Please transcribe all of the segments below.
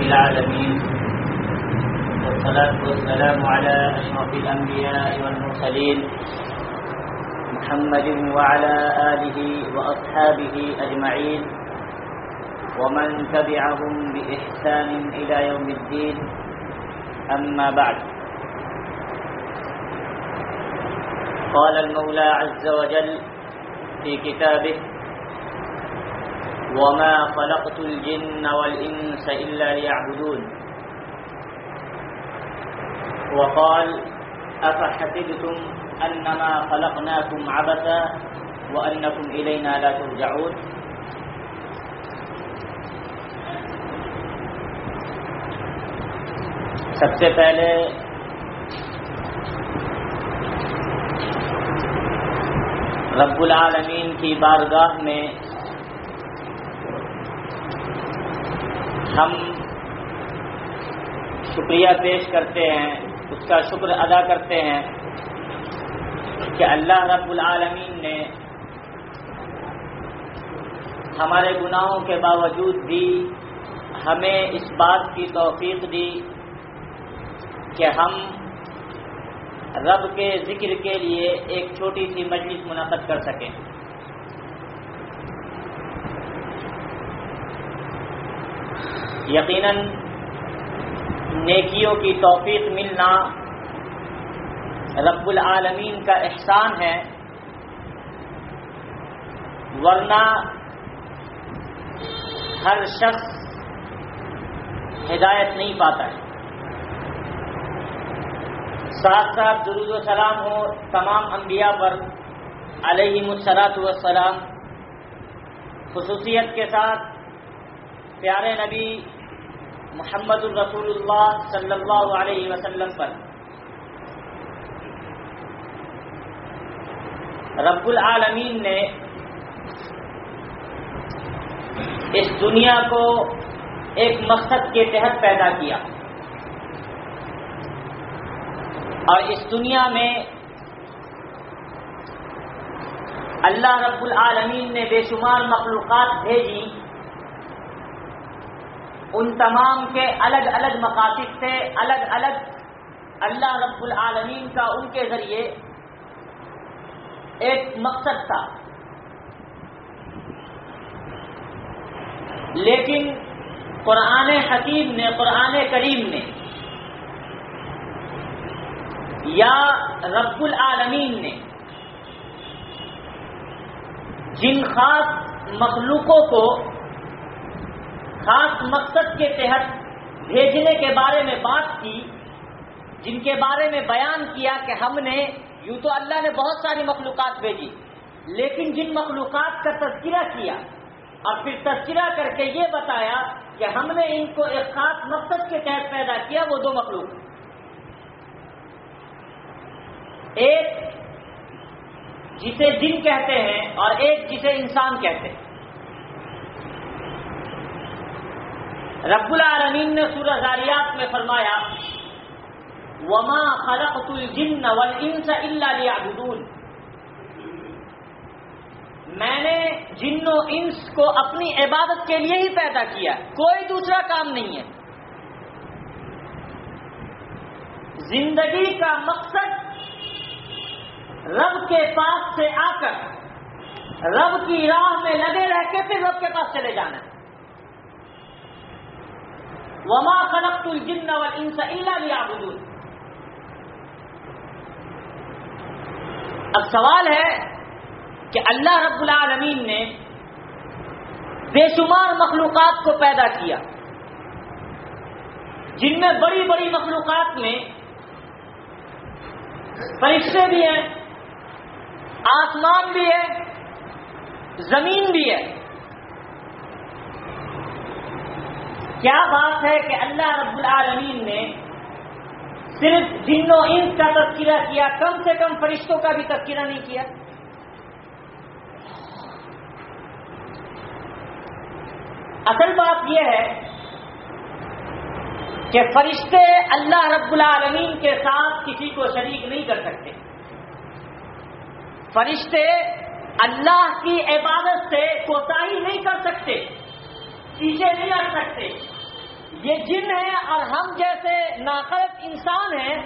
رب العالمين. والصلاة والسلام على أشرف الأنبياء والمرسلين محمد وعلى آله وأصحابه أجمعين. ومن تبعهم بإحسان إلى يوم الدين. أما بعد. قال المولى عز وجل في كتابه وما خلقت الجن والإنس إلا ليعبدون. وقال أفحسبتم أنما خلقناكم عبثا وأنكم إلينا لا ترجعون. سب سے پہلے رب العالمین کی بارگاہ میں ہم شکریہ پیش کرتے ہیں، اس کا شکر ادا کرتے ہیں کہ اللہ رب العالمین نے ہمارے گناہوں کے باوجود بھی ہمیں اس بات کی توفیق دی کہ ہم رب کے ذکر کے لیے ایک چھوٹی سی مجلس منعقد کر سکیں۔ یقیناً نیکیوں کی توفیق ملنا رب العالمین کا احسان ہے، ورنہ ہر شخص ہدایت نہیں پاتا ہے۔ ساتھ ساتھ درود و سلام ہو تمام انبیاء پر علیہ مسلاط وسلام خصوصیت کے ساتھ، پیارے نبی محمد الرسول اللہ صلی اللہ علیہ وسلم پر۔ رب العالمین نے اس دنیا کو ایک مقصد کے تحت پیدا کیا۔ اور اس دنیا میں اللہ رب العالمین نے بے شمار مخلوقات بھیجی۔ ان تمام کے الگ الگ مقاصد سے الگ الگ اللہ رب العالمین کا ان کے ذریعے ایک مقصد تھا۔ لیکن قرآن حکیم نے، قرآن کریم نے یا رب العالمین نے جن خاص مخلوقوں کو خاص مقصد کے تحت بھیجنے کے بارے میں بات کی، جن کے بارے میں بیان کیا کہ ہم نے، یوں تو اللہ نے بہت ساری مخلوقات بھیجی، لیکن جن مخلوقات کا تذکرہ کیا اور پھر تذکرہ کر کے یہ بتایا کہ ہم نے ان کو ایک خاص مقصد کے تحت پیدا کیا، وہ دو مخلوق۔ ایک جسے جن کہتے ہیں اور ایک جسے انسان کہتے ہیں۔ رب العالمین نے سورہ زاریات میں فرمایا، وما خلقت الجن والانس الا ليعبدون۔ میں نے جن و انس کو اپنی عبادت کے لیے ہی پیدا کیا، کوئی دوسرا کام نہیں ہے۔ زندگی کا مقصد رب کے پاس سے آ کر، رب کی راہ میں لگے رہ کے پھر رب کے پاس چلے جانا۔ ہے وما خلقت الجن والانس الا ليعبدون۔ اب سوال ہے کہ اللہ رب العالمین نے بے شمار مخلوقات کو پیدا کیا۔ جن میں بڑی بڑی مخلوقات میں فرشتے بھی ہیں، آسمان بھی ہے زمین بھی ہے۔ کیا بات ہے کہ اللہ رب العالمین نے صرف جن و انس کا تذکرہ کیا، کم سے کم فرشتوں کا بھی تذکرہ نہیں کیا؟ اصل بات یہ ہے کہ فرشتے اللہ رب العالمین کے ساتھ کسی کو شریک نہیں کر سکتے۔ فرشتے اللہ کی عبادت سے کوتاہی نہیں کر سکتے۔ پیچھے نہیں ہٹ سکتے۔ یہ جن ہیں اور ہم جیسے ناقرت انسان ہیں،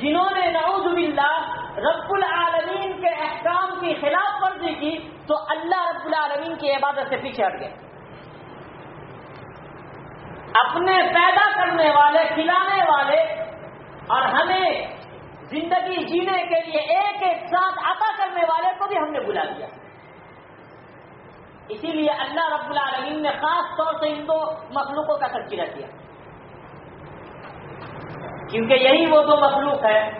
جنہوں نے نعوذ باللہ رب العالمین کے احکام کی خلاف ورزی کی، تو اللہ رب العالمین کی عبادت سے پیچھے ہٹ گئے۔ اپنے پیدا کرنے والے، کھلانے والے اور ہمیں زندگی جینے کے لیے ایک ایک ساتھ عطا کرنے والے کو بھی ہم نے بلا دیا۔ اسی لیے اللہ رب العالمین نے خاص طور سے ان دو مخلوقوں کا تذکرہ کیا۔ کیونکہ یہی وہ دو مخلوق ہے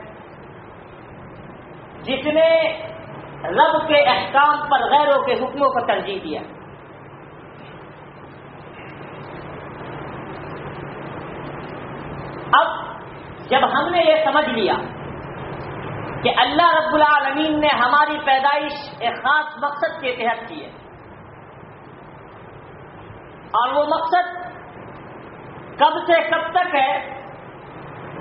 جس نے رب کے احکام پر غیروں کے حکموں کو ترجیح دیا۔ اب جب ہم نے یہ سمجھ لیا کہ اللہ رب العالمین نے ہماری پیدائش ایک خاص مقصد کے تحت کی ہے اور وہ مقصد کب سے کب تک ہے؟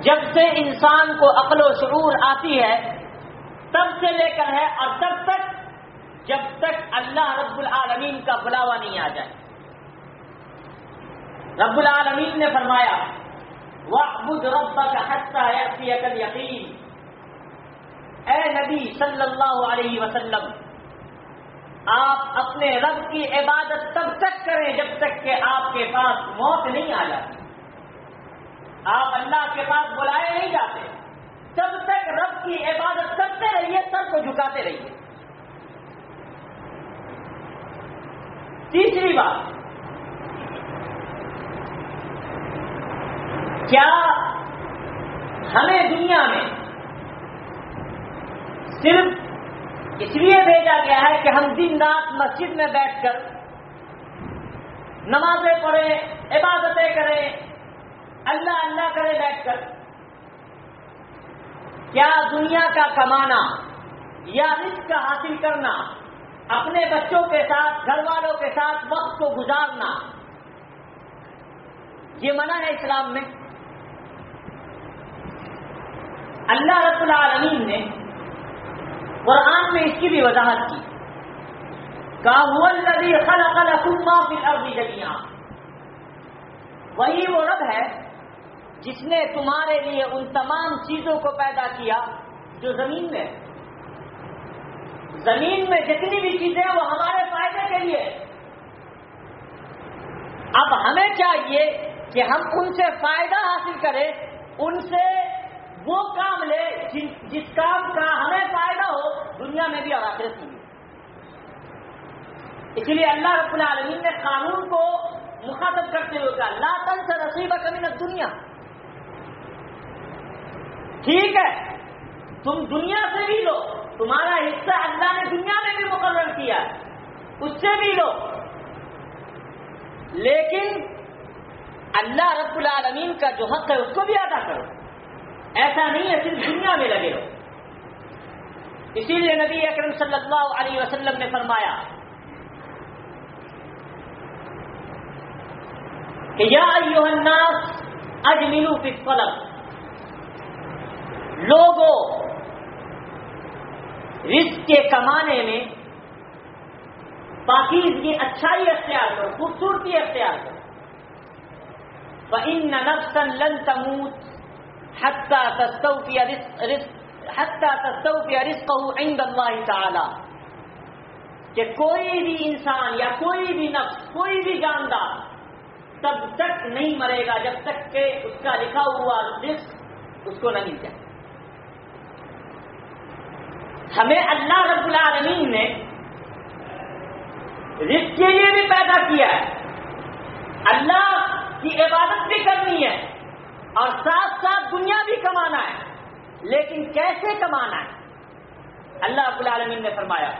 جب سے انسان کو عقل و شعور آتی ہے، تب سے لے کر ہے اور تب تک جب تک اللہ رب العالمین کا بلاوا نہیں آ جائے۔ رب العالمین نے فرمایا وَعْبُدْ رَبَّكَ حَتَّى يَأْتِيَكَ الْيَقِينَ اے نبی صلی اللہ علیہ وسلم آپ اپنے رب کی عبادت تب تک کریں جب تک کہ آپ کے پاس موت نہیں آ جاتی۔ آپ اللہ کے پاس بلائے نہیں جاتے۔ تب تک رب کی عبادت کرتے رہیے سب کو جھکاتے رہیے۔ تیسری بات، کیا ہمیں دنیا میں صرف اس لیے بھیجا گیا ہے کہ ہم دن رات مسجد میں بیٹھ کر نمازیں پڑھیں، عبادتیں کریں، اللہ اللہ کرے بیٹھ کر کیا دنیا کا کمانا یا رزق کا حاصل کرنا، اپنے بچوں کے ساتھ، گھر والوں کے ساتھ وقت کو گزارنا، یہ منع ہے اسلام میں۔ اللہ رب العالمین نے قرآن میں اس کی بھی وضاحت کی۔ الذي خلق لكم ما في الارض جميعا وہی وہ رب ہے جس نے تمہارے لیے ان تمام چیزوں کو پیدا کیا جو زمین میں زمین میں جتنی بھی چیزیں وہ ہمارے فائدے کے لیے اب ہمیں چاہیے کہ ہم ان سے فائدہ حاصل کریں، ان سے وہ کام لے جس کام کا ہمیں فائدہ ہو، دنیا میں بھی اور آخرت میں بھی۔ اسی لیے اللہ رب العالمین نے قانون کو مخاطب کرتے ہوئے کہا، لا تن سے رسیبہ کمی دنیا ٹھیک ہے، تم دنیا سے بھی لو، تمہارا حصہ اللہ نے دنیا میں بھی مقرر کیا، اس سے بھی لو۔ لیکن اللہ رب العالمین کا جو حق ہے، اس کو بھی ادا کرو۔ ایسا نہیں ہے صرف دنیا میں لگے ہو۔ اسی لیے نبی اکرم صلی اللہ علیہ وسلم نے فرمایا کہ یا الناس اجملو فی الطلب۔ لوگوں رزق کے کمانے میں پاکیزگی اچھائی اختیار کرو، خوبصورتی اختیار کرو۔ فَإِنَّ نَفْسًا لَن تَمُوتْ۔ حَتَّى تَسْتَوْفِيَ رِزْقَهُ حَتَّى تَسْتَوْفِيَ رِزْقَهُ عِنْدَ اللَّهِ کہ کوئی بھی انسان یا کوئی بھی نفس، کوئی بھی جاندار تب تک نہیں مرے گا جب تک کہ اس کا لکھا ہوا رزق اس کو نہ مل جائے۔ ہمیں اللہ رب العالمین نے رزق کے لیے بھی پیدا کیا ہے۔ اللہ کی عبادت بھی کرنی ہے۔ اور ساتھ ساتھ دنیا بھی کمانا ہے۔ لیکن کیسے کمانا ہے؟ اللہ رب العالمین نے فرمایا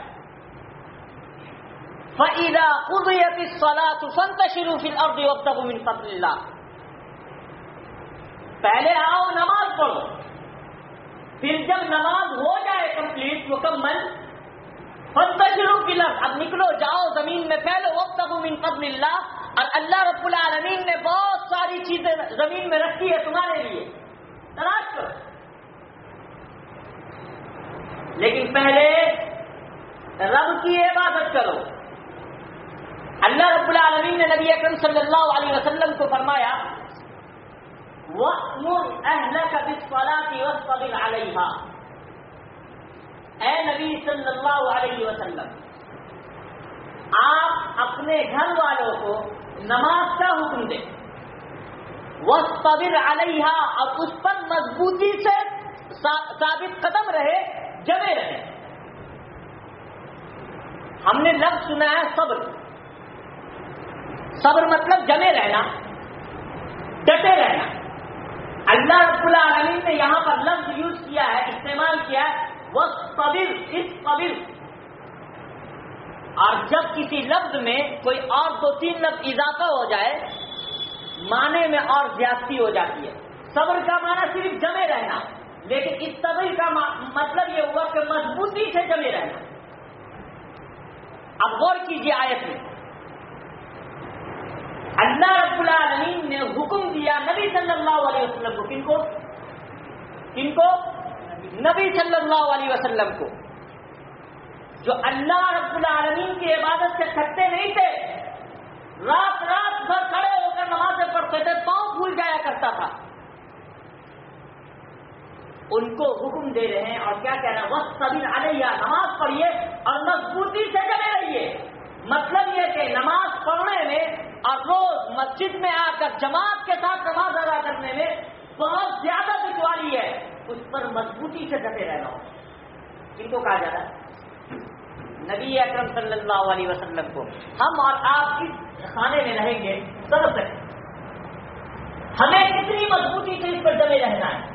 فعیدہ قدیت سلا تو سنت شروع فل اور اللہ پہلے آؤ نماز پڑھو۔ پھر جب نماز ہو جائے کمپلیٹ، مکمل فنتشرو فی الارض اب نکلو، جاؤ زمین میں پھیلو۔ وقت من فضل اللہ اور اللہ رب العالمین نے بہت ساری چیزیں زمین میں رکھی ہے تمہارے لیے۔ تلاش کرو۔ لیکن پہلے رب کی عبادت کرو۔ اللہ رب العالمین نے نبی اکرم صلی اللہ علیہ وسلم کو فرمایا اے نبی صلی اللہ علیہ وسلم، آپ اپنے گھر والوں کو نماز کا حکم دیں وصبر علیہ اور اس پر مضبوطی سے ثابت قدم رہے جمے رہے۔ ہم نے لفظ سنا ہے صبر۔ صبر مطلب جمے رہنا، ڈٹے رہنا۔ اللہ رب العالمین نے یہاں پر لفظ یوز کیا ہے، استعمال کیا ہے وہ قبل اس قبل اور جب کسی لفظ میں کوئی اور دو تین لفظ اضافہ ہو جائے، معنی میں اور زیادتی ہو جاتی ہے۔ صبر کا معنی صرف جمے رہنا، لیکن اس صبر کا مطلب یہ ہوا کہ مضبوطی سے جمے رہنا۔ اب غور کیجیے آیت میں۔ اللہ رب العالمین نے حکم دیا نبی صلی اللہ علیہ وسلم کو کن کو؟ کن کو؟ نبی صلی اللہ علیہ وسلم کو۔ جو اللہ رب العالمین کی عبادت سے تھکتے نہیں تھے، رات رات بھر کھڑے ہو کر نمازیں پڑھتے تھے، پاؤں پھول جایا کرتا تھا۔ ان کو حکم دے رہے ہیں اور کیا کہہ رہے ہیں؟ وقت سبھی علیہ نماز پڑھیے اور مضبوطی سے جمے رہیے مطلب یہ کہ نماز پڑھنے میں اور روز مسجد میں آ کر جماعت کے ساتھ نماز ادا کرنے میں بہت زیادہ دشواری ہے۔ اس پر مضبوطی سے ڈٹے رہنا ہو کن کو کہا جاتا ہے؟ نبی اکرم صلی اللہ علیہ وسلم کو، ہم اور آپ اس خانے میں رہیں گے سب تک ہمیں کتنی مضبوطی سے اس پر جمے رہنا ہے۔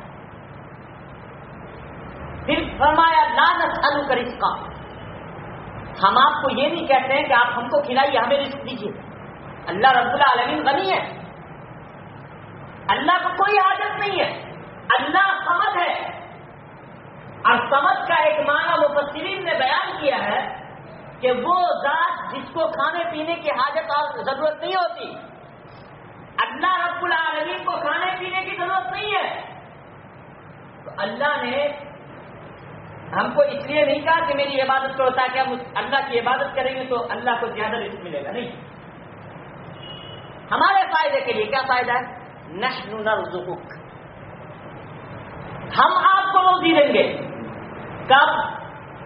پھر فرمایا لانت الو کر اس کا ہم آپ کو یہ نہیں کہتے ہیں کہ آپ ہم کو کھلائیے، ہمیں رزق دیجیے۔ اللہ رب العالمین غنی ہے اللہ کو کوئی عادت نہیں ہے۔ اللہ سمجھ ہے۔ اور سمجھ کا ایک معنی مفسرین نے بیان کیا ہے کہ وہ ذات جس کو کھانے پینے کی حاجت اور ضرورت نہیں ہوتی، اللہ رب العالمین کو کھانے پینے کی ضرورت نہیں ہے۔ تو اللہ نے ہم کو اس لیے نہیں کہا کہ میری عبادت کرو تاکہ ہم اللہ کی عبادت کریں گے تو اللہ کو زیادہ رزق ملے گا، نہیں۔ ہمارے فائدے کے لیے کیا فائدہ ہے؟ نشن نرزقک۔ ہم آپ کو روزی دیں گے۔ کب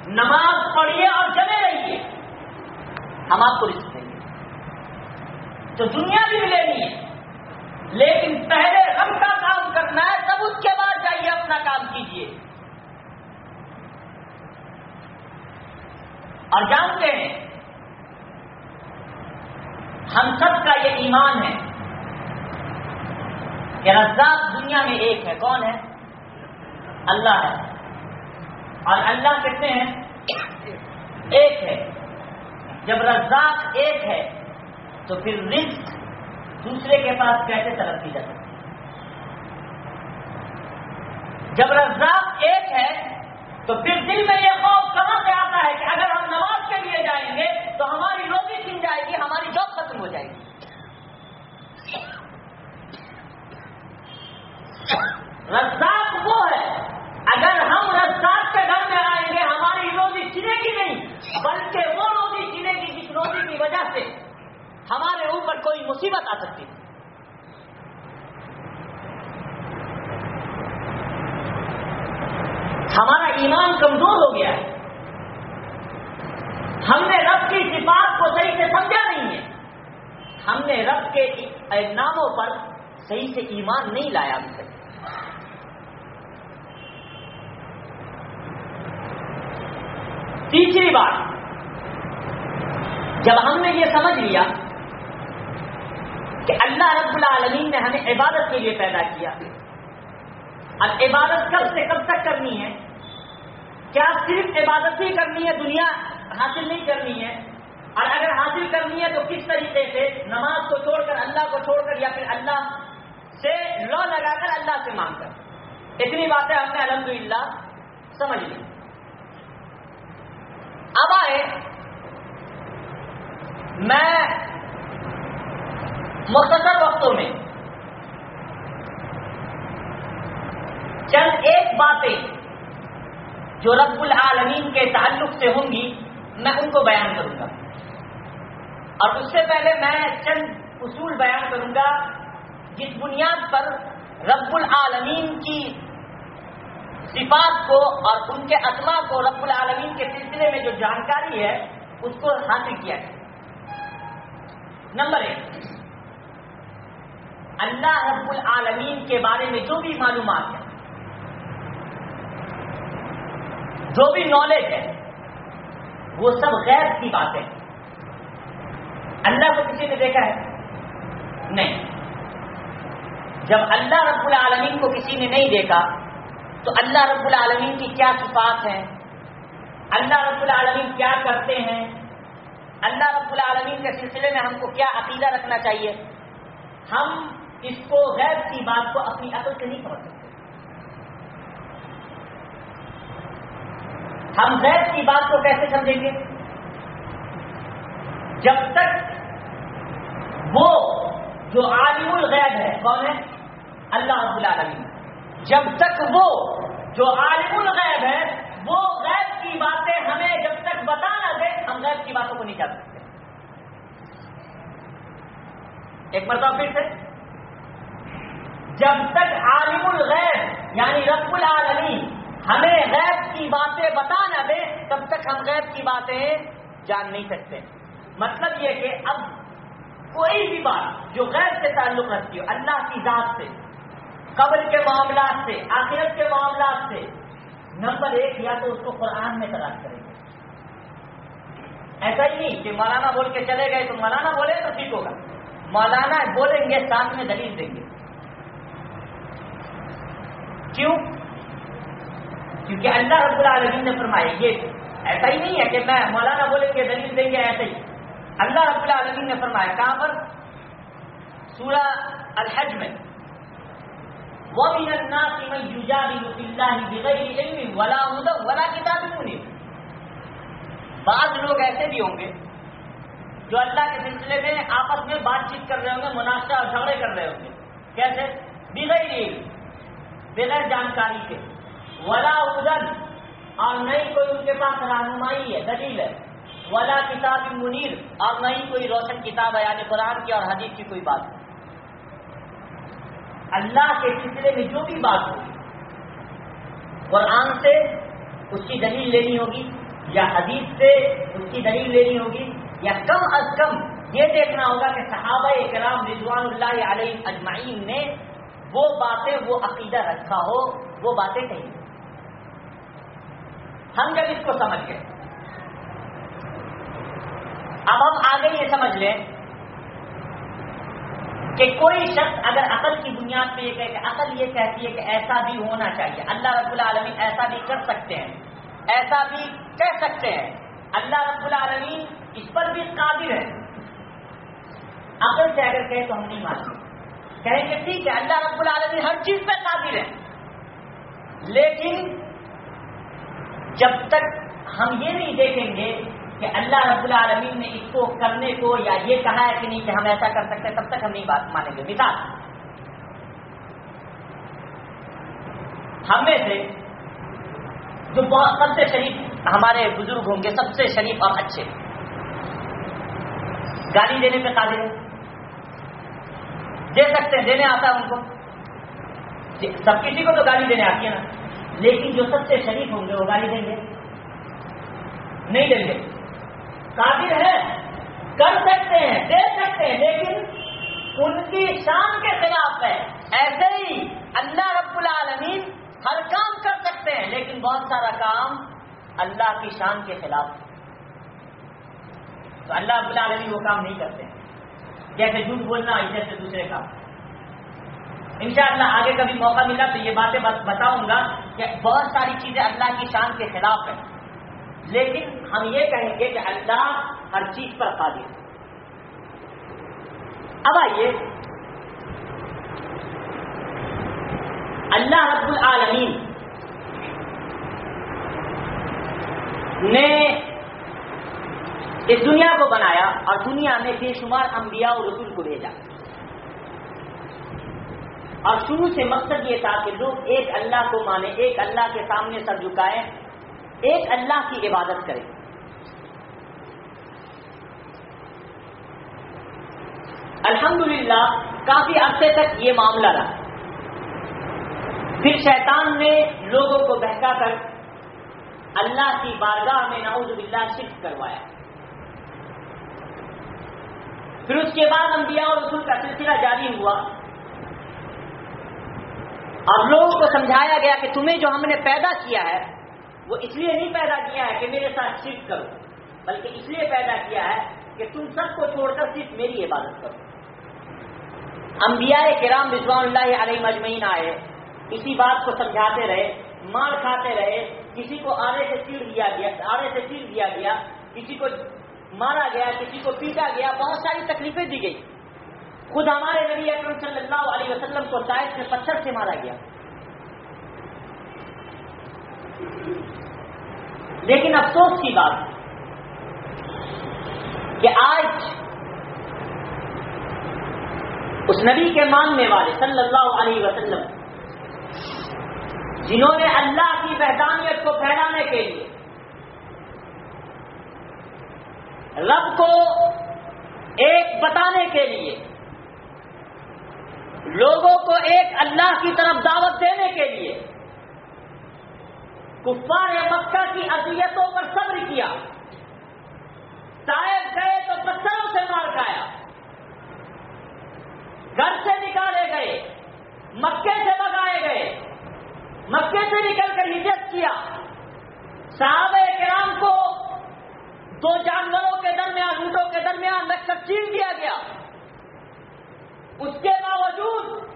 نماز پڑھیے اور جمے رہیے۔ ہم آپ کو رزق دیں گے۔ تو دنیا بھی ملے گی لیکن پہلے ہم کا کام کرنا ہے، تب اس کے بعد جائیے اپنا کام کیجیے۔ اور جانتے ہیں، ہم سب کا یہ ایمان ہے کہ رزاق دنیا میں ایک ہے۔ کون ہے؟ اللہ ہے۔ اور اللہ کہتے ہیں، ایک ہے۔ جب رزاق ایک ہے، تو پھر رزق دوسرے کے پاس کیسے طرف کی جا سکتی؟ جب رزاق ایک ہے، تو پھر دل میں یہ خوف کہاں سے آتا ہے کہ اگر ہم نماز کے لیے جائیں گے، تو ہماری روزی چھن جائے گی، ہماری جاب ختم ہو جائے گی۔ رزاق وہ ہے اگر ہم رزاق کے گھر میں آئیں گے، ہماری روزی چنے گی نہیں، بلکہ وہ روزی چنے گی جس روزی کی وجہ سے ہمارے اوپر کوئی مصیبت آ سکتی ہے۔ ہمارا ایمان کمزور ہو گیا ہے۔ ہم نے رب کی صفات کو صحیح سے سمجھا نہیں ہے۔ ہم نے رب کے ناموں پر صحیح سے ایمان نہیں لایا ابھی تک تیسری بات۔ جب ہم نے یہ سمجھ لیا کہ اللہ رب العالمین نے ہمیں عبادت کے لیے پیدا کیا، اب عبادت کب سے کب تک کرنی ہے؟ کیا صرف عبادت ہی کرنی ہے، دنیا حاصل نہیں کرنی ہے؟ اور اگر حاصل کرنی ہے تو کس طریقے سے؟ نماز کو چھوڑ کر، اللہ کو چھوڑ کر، یا پھر اللہ سے لو لگا کر، اللہ سے مانگ کر۔ اتنی باتیں ہم نے الحمدللہ سمجھ لی۔ اب آئے۔ میں مختصر وقتوں میں چند ایک باتیں جو رب العالمین کے تعلق سے ہوں گی، میں ان کو بیان کروں گا۔ اور اس سے پہلے میں چند اصول بیان کروں گا جس بنیاد پر رب العالمین کی صفات کو اور ان کے اسما کو رب العالمین کے سلسلے میں جو جانکاری ہے، اس کو حاصل کیا جائے نمبر ایک، اللہ رب العالمین کے بارے میں جو بھی معلومات ہے، جو بھی نالج ہے، وہ سب غیر کی باتیں۔ اللہ کو کسی نے دیکھا ہے؟ نہیں۔ جب اللہ رب العالمین کو کسی نے نہیں دیکھا تو اللہ رب العالمین کی کیا صفات ہیں؟ اللہ رب العالمین کیا کرتے ہیں؟ اللہ رب العالمین کے سلسلے میں ہم کو کیا عقیدہ رکھنا چاہیے؟ ہم اس کو غیر کی بات کو اپنی عقل سے نہیں سمجھ سکتے۔ ہم غیر کی بات کو کیسے سمجھیں گے؟ جب تک وہ جو عالم الغیب ہے، کون ہے؟ اللہ رب العالمین۔ جب تک وہ جو عالم الغیب ہے، وہ غیب کی باتیں ہمیں جب تک بتا نہ دے، ہم غیب کی باتوں کو نہیں کر سکتے۔ ایک مرتبہ پھر سے۔ جب تک عالم الغیب یعنی رب العالمین، ہمیں غیب کی باتیں بتا نہ دے، تب تک ہم غیب کی باتیں جان نہیں سکتے۔ مطلب یہ کہ اب کوئی بھی بات جو غیب سے تعلق رکھتی ہو، اللہ کی ذات سے قبر کے معاملات سے، آخرت کے معاملات سے۔ نمبر ایک، یا تو اس کو قرآن میں تلاش کریں گے۔ ایسا ہی نہیں کہ مولانا بول کے چلے گئے تو مولانا بولے تو ٹھیک ہوگا۔ مولانا بولیں گے ساتھ میں دلیل دیں گے۔ کیوں؟ کیونکہ اللہ رب العالمین نے فرمایا، یہ ایسا ہی نہیں ہے کہ میں مولانا بولیں گے، دلیل دیں گے ایسے ہی۔ اللہ رب العالمین نے فرمایا، کہاں پر؟ سورہ الحج میں۔ بعض لوگ ایسے بھی ہوں گے جو اللہ کے سلسلے میں آپس میں بات چیت کر رہے ہوں گے مناسب اور جھگڑے کر رہے ہوں گے۔ کیسے؟ بغیر بغیر جانکاری کے۔ ولا ادن اور نہیں کوئی ان کے پاس رہنمائی ہے، دلیل ہے۔ ولا کتاب منیر اور نہیں کوئی روشن کتاب ہے یعنی قرآن کی اور حدیث کی کوئی بات۔ نہیں اللہ کے سلسلے میں جو بھی بات ہوگی قرآن سے اس کی دلیل لینی ہوگی، یا حدیث سے اس کی دلیل لینی ہوگی، یا کم از کم یہ دیکھنا ہوگا کہ صحابہ کرام رضوان اللہ علیہ اجمعین نے وہ باتیں، وہ عقیدہ رکھا ہو، وہ باتیں کہیں۔ ہم جب اس کو سمجھ گئے، اب ہم آگے یہ سمجھ لیں کہ کوئی شخص اگر عقل کی بنیاد پہ یہ کہے کہ عقل یہ کہتی ہے کہ ایسا بھی ہونا چاہیے۔ اللہ رب العالمین ایسا بھی کر سکتے ہیں۔ ایسا بھی کہہ سکتے ہیں۔ اللہ رب العالمین اس پر بھی قابل ہے عقل سے اگر کہے تو ہم نہیں مانتے۔ کہیں گے ٹھیک ہے، اللہ رب العالمین ہر چیز پہ قابل ہے لیکن جب تک ہم یہ نہیں دیکھیں گے کہ اللہ رب العالمین نے اس کو کرنے کو یا یہ کہا ہے کہ نہیں کہ ہم ایسا کر سکتے تب تک ہم نہیں بات مانیں گے۔ مثال۔ ہم میں سے جو بہت سب سے شریف ہمارے بزرگ ہوں گے، سب سے شریف اور اچھے۔ گالی دینے پہ قادر ہیں۔ دے سکتے ہیں، دینے آتا ہے ان کو۔ سب کسی کو تو گالی دینے آتی ہے نا۔ لیکن جو سب سے شریف ہوں گے، وہ گالی دیں گے۔ نہیں دیں گے۔ قابل ہے، کر سکتے ہیں، دے سکتے ہیں، لیکن ان کی شان کے خلاف ہے۔ ایسے ہی اللہ رب العالمین ہر کام کر سکتے ہیں، لیکن بہت سارا کام اللہ کی شان کے خلاف ہے۔ تو اللہ رب العالمین وہ کام نہیں کرتے۔ جیسے جھوٹ بولنا جیسے دوسرے کام۔ انشاءاللہ آگے کبھی موقع ملا تو یہ باتیں بتاؤں گا کہ بہت ساری چیزیں اللہ کی شان کے خلاف ہیں۔ لیکن ہم یہ کہیں گے کہ اللہ ہر چیز پر قادر اب آئیے۔ اللہ رب العالمین نے اس دنیا کو بنایا اور دنیا میں بے شمار انبیاء اور رسول کو بھیجا۔ اور شروع سے مقصد یہ تھا کہ لوگ ایک اللہ کو مانے ایک اللہ کے سامنے سر جھکائے ایک اللہ کی عبادت کریں الحمدللہ، کافی عرصے تک یہ معاملہ رہا۔ پھر شیطان نے لوگوں کو بہکا کر اللہ کی بارگاہ میں نعوذ باللہ شفٹ کروایا۔ پھر اس کے بعد انبیاء اور رسول کا سلسلہ جاری ہوا۔ اور لوگوں کو سمجھایا گیا کہ تمہیں جو ہم نے پیدا کیا ہے وہ اس لیے نہیں پیدا کیا ہے کہ میرے ساتھ شرک کرو، بلکہ اس لیے پیدا کیا ہے کہ تم سب کو چھوڑ کر صرف میری عبادت کرو۔ انبیاء کرام رضوان اللہ علیہ مجمعین آئے، اسی بات کو سمجھاتے رہے، مار کھاتے رہے، کسی کو آرے سے چیڑ دیا گیا، آرے سے چیڑ دیا گیا، کسی کو مارا گیا، کسی کو پیٹا گیا، بہت ساری تکلیفیں دی گئی۔ خود ہمارے نبی اکرم صلی اللہ علیہ وسلم کو سائز سے پتھر سے مارا گیا۔ لیکن افسوس کی بات کہ آج اس نبی کے ماننے والے صلی اللہ علیہ وسلم جنہوں نے اللہ کی وحدانیت کو پھیلانے کے لیے رب کو ایک بتانے کے لیے لوگوں کو ایک اللہ کی طرف دعوت دینے کے لیے کفار مکہ کی اذیتوں پر صبر کیا۔ شاید گئے تو پتھروں سے مار کھایا۔ گھر سے نکالے گئے۔ مکے سے بگائے گئے۔ مکے سے نکل کر ہجرت کیا۔ صحابہ کرام کو دو جانوروں کے درمیان، اونٹوں کے درمیان رکھ کر دیا گیا۔ اس کے باوجود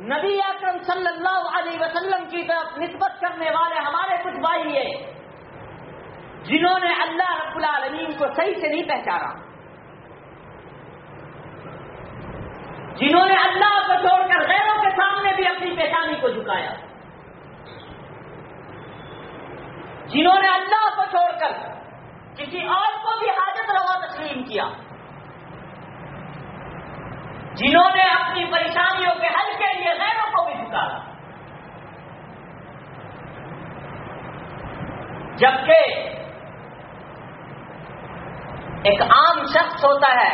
نبی اکرم صلی اللہ علیہ وسلم کی طرف نسبت کرنے والے ہمارے کچھ بھائی ہیں، جنہوں نے اللہ رب العالمین کو صحیح سے نہیں پہچانا۔ جنہوں نے اللہ کو چھوڑ کر غیروں کے سامنے بھی اپنی پہچانی کو جھکایا۔ جنہوں نے اللہ کو چھوڑ کر کسی اور کو بھی حاجت روا تسلیم کیا۔ جنہوں نے اپنی پریشانیوں کے حل کے لیے غیروں کو بھی جھکایا جبکہ ایک عام شخص ہوتا ہے،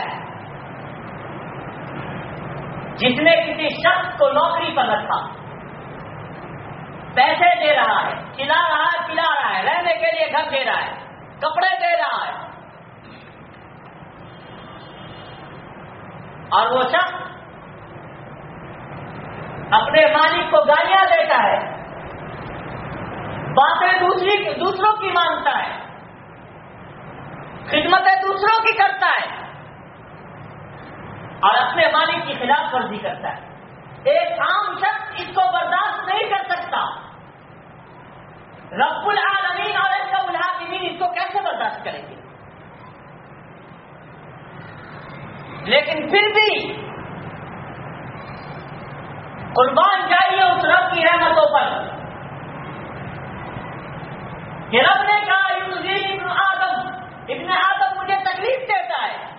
جس نے کسی شخص کو نوکری پر رکھا، پیسے دے رہا ہے، کھلا رہا ہے، پلا رہا ہے، رہنے کے لیے گھر دے رہا ہے، کپڑے دے رہا ہے اور وہ شخص اپنے مالک کو گالیاں دیتا ہے، باتیں دوسری دوسروں کی مانتا ہے، خدمتیں دوسروں کی کرتا ہے، اور اپنے مالک کی خلاف ورزی کرتا ہے۔ ایک عام شخص اس کو برداشت نہیں کر سکتا۔ رب العالمین اور اس کا الحاظمین اس کو کیسے برداشت کریں گے لیکن پھر بھی قربان جائیے اس رب کی رحمتوں پر کہ رب نے کہا ابن آدم ابن آدم مجھے تکلیف دیتا ہے۔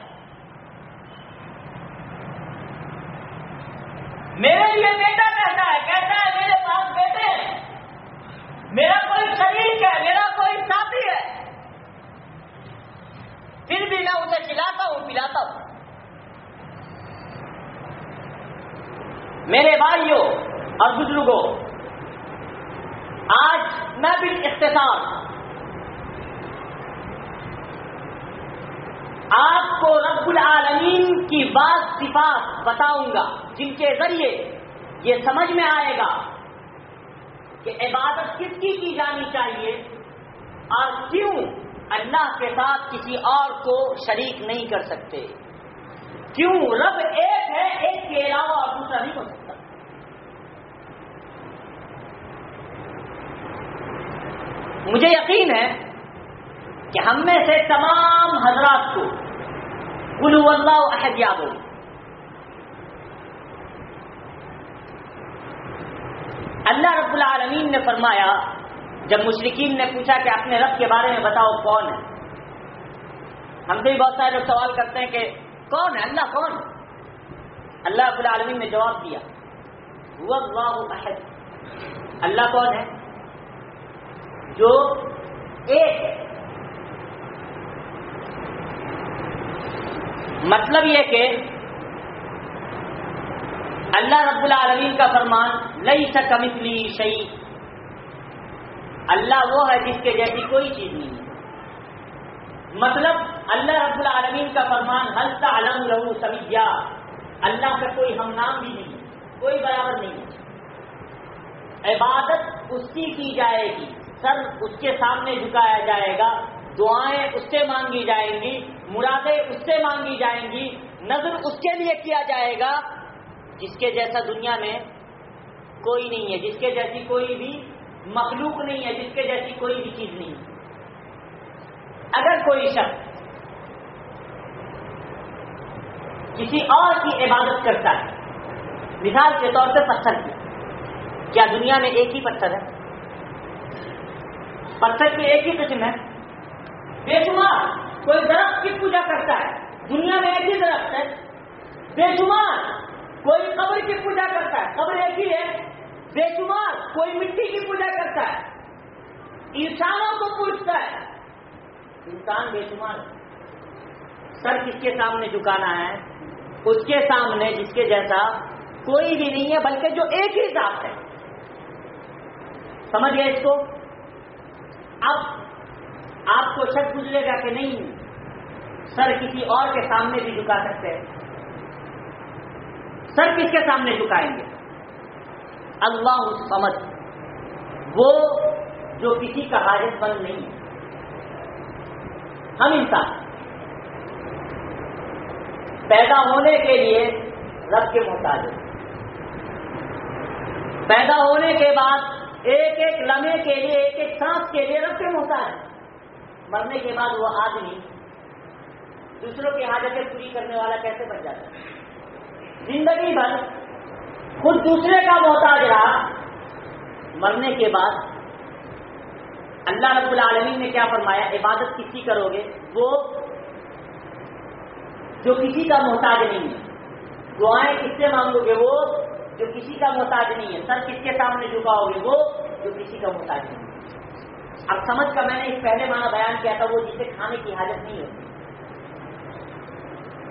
میرے لیے بیٹا کہتا ہے کہتا ہے، میرے پاس بیٹے ہیں۔ میرا کوئی شریک ہے، میرا کوئی ساتھی ہے۔ پھر بھی میں اسے کھلاتا ہوں، پلاتا ہوں۔ میرے بھائیوں اور بزرگوں آج میں بھی اختصار آپ کو رب العالمین کی بات صفات بتاؤں گا، جن کے ذریعے یہ سمجھ میں آئے گا کہ عبادت کس کی کی جانی چاہیے اور کیوں اللہ کے ساتھ کسی اور کو شریک نہیں کر سکتے۔ کیوں؟ رب ایک ہے، ایک کے علاوہ اور دوسرا نہیں ہو سکتا۔ مجھے یقین ہے کہ ہم میں سے تمام حضرات کو کلو اللہ عہد یاد ہو اللہ رب العالمین نے فرمایا، جب مشرقین نے پوچھا کہ اپنے رب کے بارے میں بتاؤ کون ہے، ہم سے بھی بہت سارے لوگ سوال کرتے ہیں کہ کون ہے؟ اللہ کون؟ اللہ رب العالمین نے جواب دیا۔ وہ اللہ احد۔ اللہ کون ہے؟ جو ایک ہے۔ مطلب یہ کہ اللہ رب العالمین کا فرمان لئی سکمتلی شعی اللہ وہ ہے جس کے جیسی کوئی چیز نہیں۔ ہے مطلب اللہ رب العالمین کا فرمان حل تعلم لہو سمیا اللہ کا کوئی ہم نام بھی نہیں، کوئی برابر نہیں۔ ہے عبادت اس کی کی جائے گی، سر اس کے سامنے جھکایا جائے گا، دعائیں اس سے مانگی جائیں گی، مرادیں اس سے مانگی جائیں گی، نظر اس کے لیے کیا جائے گا، جس کے جیسا دنیا میں کوئی نہیں ہے، جس کے جیسی کوئی بھی مخلوق نہیں ہے، جس کے جیسی کوئی بھی چیز نہیں۔ ہے اگر کوئی شخص کسی اور کی عبادت کرتا ہے، مثال کے طور پہ پتھر کی، کیا دنیا میں ایک ہی پتھر ہے؟ پتھر کی ایک ہی قسم ہے۔ بے شمار کوئی درخت کی پوجا کرتا ہے، دنیا میں ایک ہی درخت ہے۔ بے شمار کوئی قبر کی پوجا کرتا ہے، قبر ایک ہی ہے۔ بے شمار کوئی مٹی کی پوجا کرتا ہے۔ انسانوں کو پوچھتا ہے۔ انسان بے شمار سر کس کے سامنے جھکانا ہے؟ اس کے سامنے، جس کے جیسا کوئی بھی نہیں ہے، بلکہ جو ایک ہی ذات ہے۔ سمجھ گئے اس کو؟ اب آپ کو شک گزرے گا کہ نہیں، سر کسی اور کے سامنے بھی جھکا سکتے ہیں۔ سر کس کے سامنے جھکائیں گے؟ اللہ سمجھ وہ جو کسی کا حاجت بند نہیں۔ ہے ہم انسان پیدا ہونے کے لیے رب کے محتاج ہیں۔ پیدا ہونے کے بعد ایک ایک لمحے کے لیے، ایک ایک سانس کے لیے رب کے محتاج ہے مرنے کے بعد وہ آدمی دوسروں کی حاجتیں پوری کرنے والا کیسے بن جاتا ہے؟ زندگی بھر خود دوسرے کا محتاج رہا۔ مرنے کے بعد اللہ رب العالمین نے کیا فرمایا؟ عبادت کس کی کرو گے؟ وہ جو کسی کا محتاج نہیں ہے۔ دعائیں کس سے مانگو گے؟ وہ جو کسی کا محتاج نہیں ہے۔ سر کس کے سامنے جھکاؤ گے؟ وہ جو کسی کا محتاج نہیں ہے۔ اب سمجھ کا میں نے اس پہلے مانا بیان کیا تھا، وہ جسے کھانے کی حاجت نہیں ہوتی۔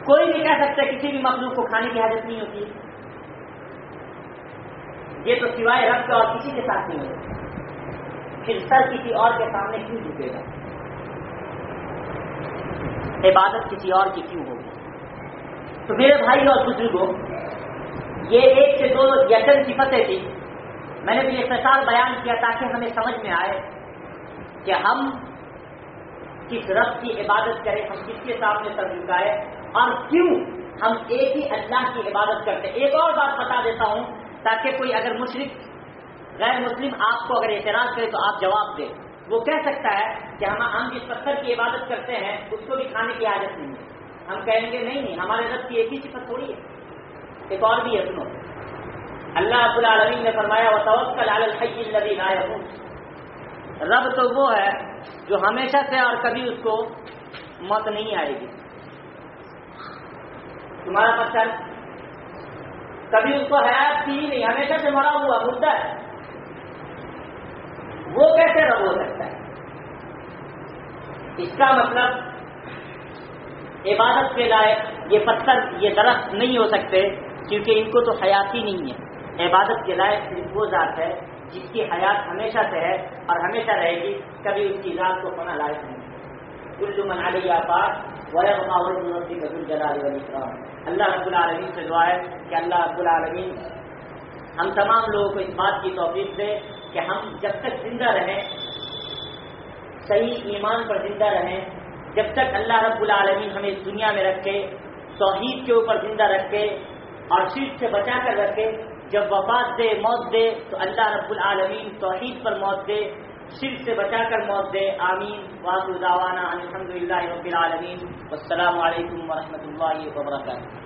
کوئی نہیں کہہ سکتا کسی بھی مخلوق کو کھانے کی حاجت نہیں ہوتی۔ یہ تو سوائے رب کا اور کسی کے ساتھ نہیں ہوتا پھر سر کسی اور کے سامنے کیوں جھکے گا؟ عبادت کسی اور کی کیوں ہوگی؟ تو میرے بھائی اور بزرگوں یہ ایک سے دو یقین صفتیں تھی میں نے بھی اختصار بیان کیا تاکہ ہمیں سمجھ میں آئے کہ ہم کس رب کی عبادت کریں، ہم کس کے سامنے سر جھکائے اور کیوں ہم ایک ہی اللہ کی عبادت کرتے۔ ایک اور بات بتا دیتا ہوں تاکہ کوئی اگر مشرق غیر مسلم آپ کو اگر اعتراض کرے تو آپ جواب دیں۔ وہ کہہ سکتا ہے کہ ہم ہم جس پتھر کی عبادت کرتے ہیں، اس کو بھی کھانے کی عادت نہیں ہے۔ ہم کہیں گے نہیں نہیں، ہمارے رب کی ایک ہی صفت تھوڑی ہے۔ ایک اور بھی ہے، سنو۔ اللہ ابو العالمین نے فرمایا وہ توکل الحی الذی لا رب تو وہ ہے جو ہمیشہ سے اور کبھی اس کو موت نہیں آئے گی۔ تمہارا پتھر کبھی اس کو حیات کی ہی نہیں، ہمیشہ سے مرا ہوا مدعا ہے۔ وہ کیسے رب ہو سکتا ہے؟ اس کا مطلب عبادت کے لائق یہ پتھر، یہ درخت نہیں ہو سکتے، کیونکہ ان کو تو حیاتی نہیں ہے۔ عبادت کے لائق صرف وہ ذات ہے جس کی حیات ہمیشہ سے ہے اور ہمیشہ رہے گی، کبھی اس کی ذات کو پنا لائق نہیں کل من علی آپاس جلال اللہ رب العالمین سے دعا ہے کہ اللہ رب العالمین ہم تمام لوگوں کو اس بات کی توفیق دے کہ ہم جب تک زندہ رہیں، صحیح ایمان پر زندہ رہیں، جب تک اللہ رب العالمین ہمیں اس دنیا میں رکھے، توحید کے اوپر زندہ رکھے اور شرک سے بچا کر رکھے، جب وفات دے، موت دے، تو اللہ رب العالمین توحید پر موت دے، شرک سے بچا کر موت دے۔ آمین۔ واضح الداوانہ الحمد للہ رب العالمین۔ السلام علیکم ورحمۃ اللہ وبرکاتہ۔